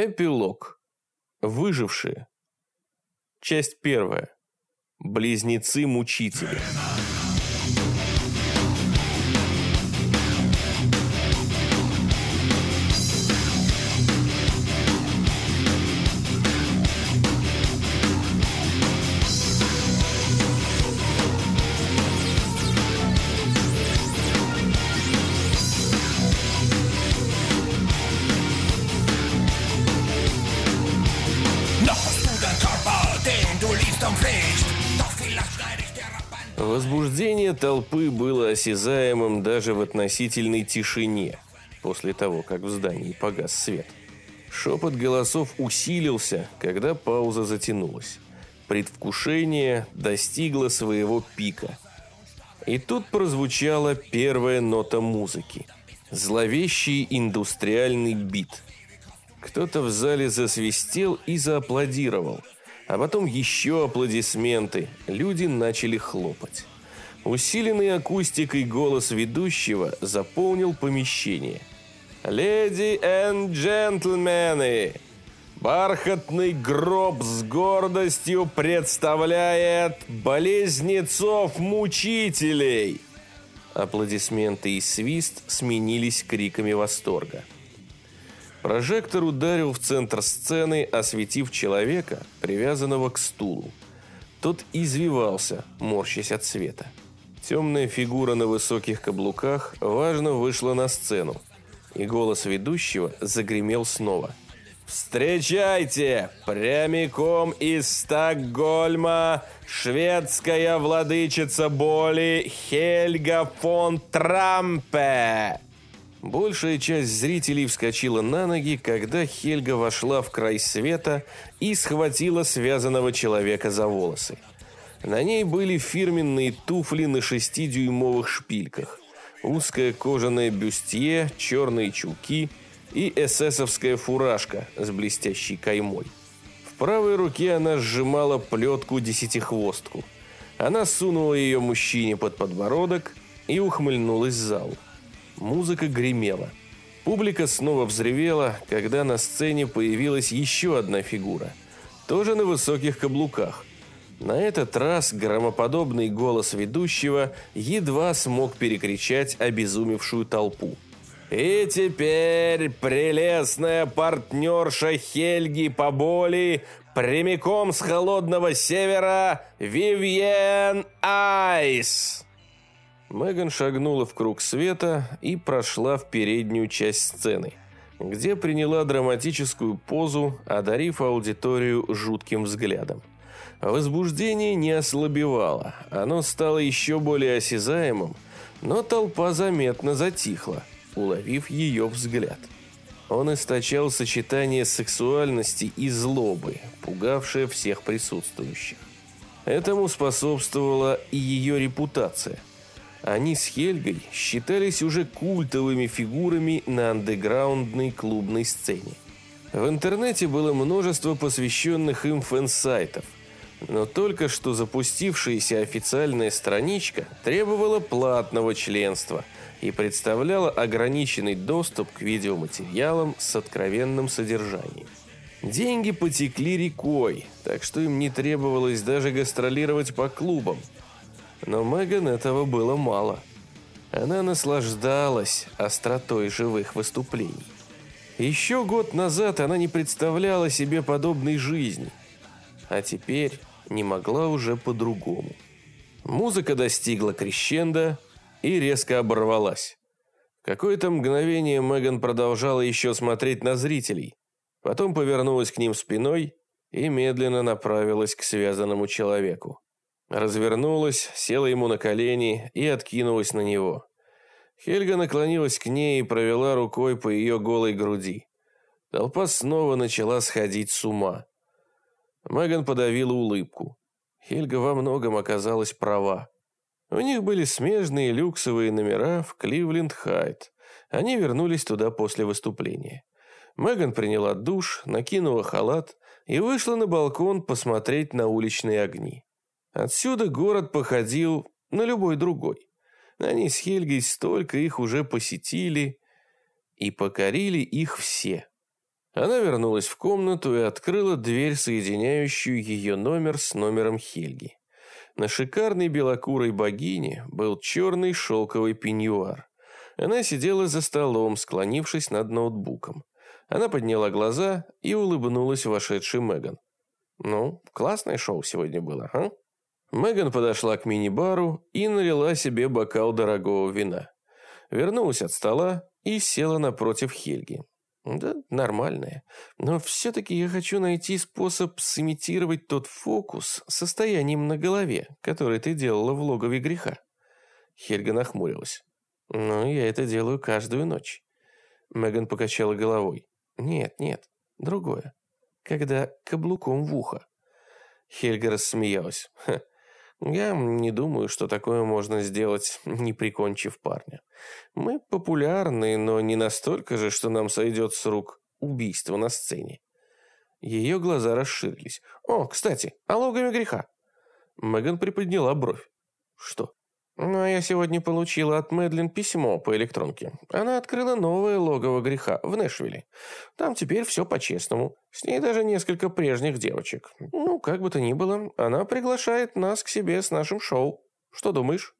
Эпилог. Выжившие. Часть первая. Близнецы-мучители. Noch Возбуждение толпы было осязаемым даже в относительной тишине, после того, как в здании погас свет. Шепот голосов усилился, когда пауза затянулась. Предвкушение достигло своего пика. И тут прозвучала первая нота музыки. Зловещий индустриальный бит. Кто-то в зале засвистел и зааплодировал. А потом еще аплодисменты. Люди начали хлопать. Усиленный акустикой голос ведущего заполнил помещение. «Леди и джентльмены, бархатный гроб с гордостью представляет болезнецов-мучителей!» Аплодисменты и свист сменились криками восторга. Прожектор ударил в центр сцены, осветив человека, привязанного к стулу. Тот извивался, морщась от света. Темная фигура на высоких каблуках важно вышла на сцену, и голос ведущего загремел снова. «Встречайте! Прямиком из Стокгольма шведская владычица боли Хельга фон Трампе!» Большая часть зрителей вскочила на ноги, когда Хельга вошла в край света и схватила связанного человека за волосы. На ней были фирменные туфли на шестидюймовых шпильках, узкое кожаное бюстье, черные чулки и эсэсовская фуражка с блестящей каймой. В правой руке она сжимала плетку-десятихвостку. Она сунула ее мужчине под подбородок и ухмыльнулась залу. Музыка гремела. Публика снова взревела, когда на сцене появилась еще одна фигура. Тоже на высоких каблуках. На этот раз громоподобный голос ведущего едва смог перекричать обезумевшую толпу. И теперь прелестная партнерша Хельги по боли прямиком с холодного севера Вивьен Айс. Меган шагнула в круг света и прошла в переднюю часть сцены, где приняла драматическую позу, одарив аудиторию жутким взглядом. Возбуждение не ослабевало, оно стало еще более осязаемым, но толпа заметно затихла, уловив ее взгляд. Он источал сочетание сексуальности и злобы, пугавшее всех присутствующих. Этому способствовала и ее репутация. Они с Хельгой считались уже культовыми фигурами на андеграундной клубной сцене. В интернете было множество посвященных им фэн-сайтов, но только что запустившаяся официальная страничка требовала платного членства и представляла ограниченный доступ к видеоматериалам с откровенным содержанием. Деньги потекли рекой, так что им не требовалось даже гастролировать по клубам – но Меган этого было мало. Она наслаждалась остротой живых выступлений. Еще год назад она не представляла себе подобной жизни, а теперь не могла уже по-другому. Музыка достигла крещенда и резко оборвалась. Какое-то мгновение Меган продолжала еще смотреть на зрителей, потом повернулась к ним спиной и медленно направилась к связанному человеку. Развернулась, села ему на колени и откинулась на него. Хельга наклонилась к ней и провела рукой по ее голой груди. Толпа снова начала сходить с ума. Меган подавила улыбку. Хельга во многом оказалась права. У них были смежные люксовые номера в Кливленд-Хайт. Они вернулись туда после выступления. Меган приняла душ, накинула халат и вышла на балкон посмотреть на уличные огни. Отсюда город походил на любой другой. Они с Хельгой столько их уже посетили и покорили их все. Она вернулась в комнату и открыла дверь, соединяющую ее номер с номером Хельги. На шикарной белокурой богине был черный шелковый пеньюар. Она сидела за столом, склонившись над ноутбуком. Она подняла глаза и улыбнулась вошедшей Меган. «Ну, классное шоу сегодня было, а?» Меган подошла к мини-бару и налила себе бокал дорогого вина. Вернулась от стола и села напротив Хельги. Да, нормальная. Но все-таки я хочу найти способ сымитировать тот фокус состоянием на голове, который ты делала в логове греха. Хельга нахмурилась. Ну, я это делаю каждую ночь. Меган покачала головой. Нет, нет, другое. Когда каблуком в ухо. Хельга рассмеялась. Я не думаю, что такое можно сделать, не прикончив парня. Мы популярны, но не настолько же, что нам сойдет с рук убийство на сцене. Ее глаза расширились. «О, кстати, о логове греха». Меган приподняла бровь. «Что?» Ну, я сегодня получила от Мэдлин письмо по электронке. Она открыла новое логово греха в Нэшвилле. Там теперь все по-честному. С ней даже несколько прежних девочек. Ну, как бы то ни было, она приглашает нас к себе с нашим шоу. Что думаешь?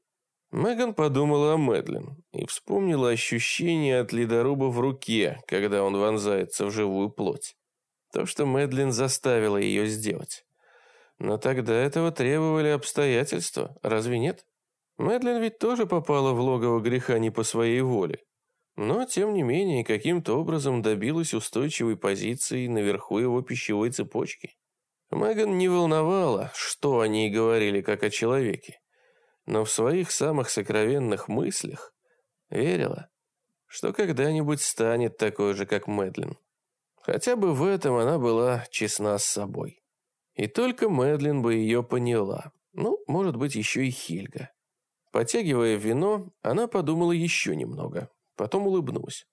Меган подумала о Мэдлин и вспомнила ощущение от ледоруба в руке, когда он вонзается в живую плоть. То, что Мэдлин заставила ее сделать. Но тогда этого требовали обстоятельства, разве нет? Мэдлин ведь тоже попала в логово греха не по своей воле. Но, тем не менее, каким-то образом добилась устойчивой позиции наверху его пищевой цепочки. Меган не волновала, что о ней говорили как о человеке, но в своих самых сокровенных мыслях верила, что когда-нибудь станет такой же, как Мэдлин. Хотя бы в этом она была честна с собой. И только Мэдлин бы ее поняла. Ну, может быть, еще и Хильга. Потягивая вино, она подумала еще немного, потом улыбнулась.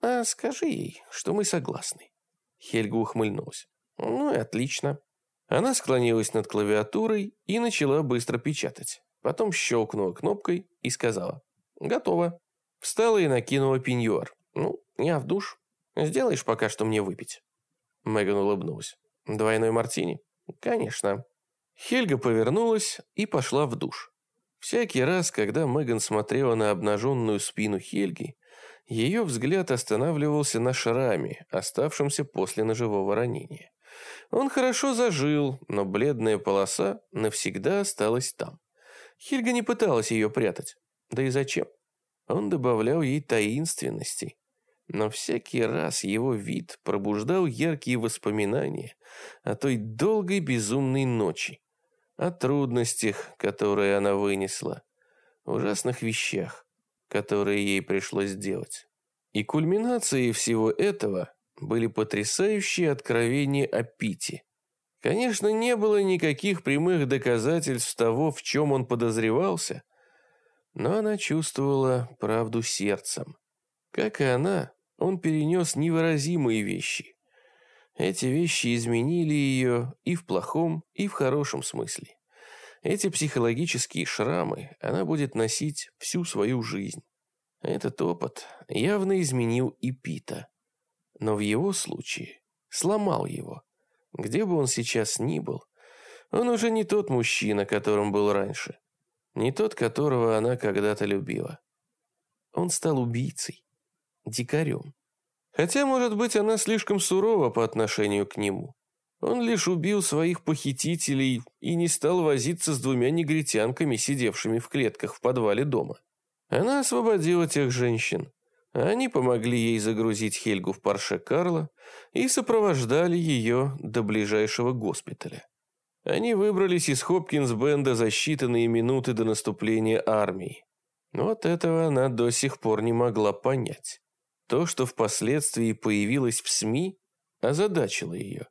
«А скажи ей, что мы согласны». Хельга ухмыльнулась. «Ну и отлично». Она склонилась над клавиатурой и начала быстро печатать. Потом щелкнула кнопкой и сказала «Готово». Встала и накинула пеньюар. «Ну, я в душ. Сделаешь пока что мне выпить?» Меган улыбнулась. «Двойной мартини?» «Конечно». Хельга повернулась и пошла в душ. Всякий раз, когда Меган смотрела на обнаженную спину Хельги, ее взгляд останавливался на шраме, оставшемся после ножевого ранения. Он хорошо зажил, но бледная полоса навсегда осталась там. Хельга не пыталась ее прятать. Да и зачем? Он добавлял ей таинственности. Но всякий раз его вид пробуждал яркие воспоминания о той долгой безумной ночи, о трудностях, которые она вынесла, ужасных вещах, которые ей пришлось сделать. И кульминацией всего этого были потрясающие откровения о Пите. Конечно, не было никаких прямых доказательств того, в чем он подозревался, но она чувствовала правду сердцем. Как и она, он перенес невыразимые вещи, эти вещи изменили ее и в плохом, и в хорошем смысле. Эти психологические шрамы она будет носить всю свою жизнь. Этот опыт явно изменил и Пита. Но в его случае сломал его. Где бы он сейчас ни был, он уже не тот мужчина, которым был раньше. Не тот, которого она когда-то любила. Он стал убийцей, дикарем. Хотя, может быть, она слишком сурова по отношению к нему. Он лишь убил своих похитителей и не стал возиться с двумя негритянками, сидевшими в клетках в подвале дома. Она освободила тех женщин. Они помогли ей загрузить Хельгу в парше Карла и сопровождали ее до ближайшего госпиталя. Они выбрались из Хопкинс-бенда за считанные минуты до наступления армии. Вот этого она до сих пор не могла понять. То, что впоследствии появилось в СМИ, озадачило ее.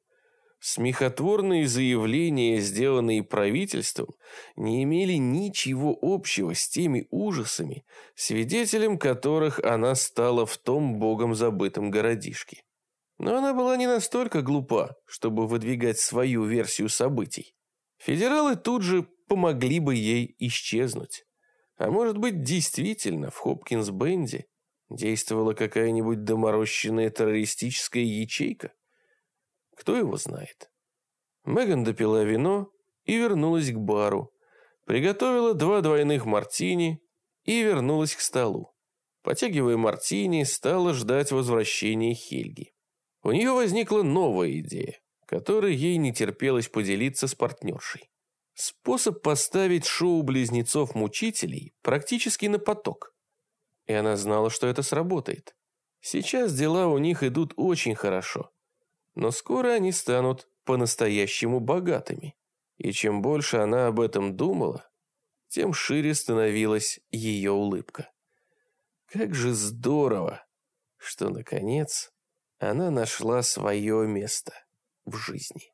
Смехотворные заявления, сделанные правительством, не имели ничего общего с теми ужасами, свидетелем которых она стала в том богом забытом городишке. Но она была не настолько глупа, чтобы выдвигать свою версию событий. Федералы тут же помогли бы ей исчезнуть. А может быть, действительно, в Хопкинс-Бенде Действовала какая-нибудь доморощенная террористическая ячейка? Кто его знает? Меган допила вино и вернулась к бару. Приготовила два двойных мартини и вернулась к столу. Потягивая мартини, стала ждать возвращения Хельги. У нее возникла новая идея, которой ей не терпелось поделиться с партнершей. Способ поставить шоу близнецов-мучителей практически на поток. И она знала, что это сработает. Сейчас дела у них идут очень хорошо. Но скоро они станут по-настоящему богатыми. И чем больше она об этом думала, тем шире становилась ее улыбка. Как же здорово, что, наконец, она нашла свое место в жизни.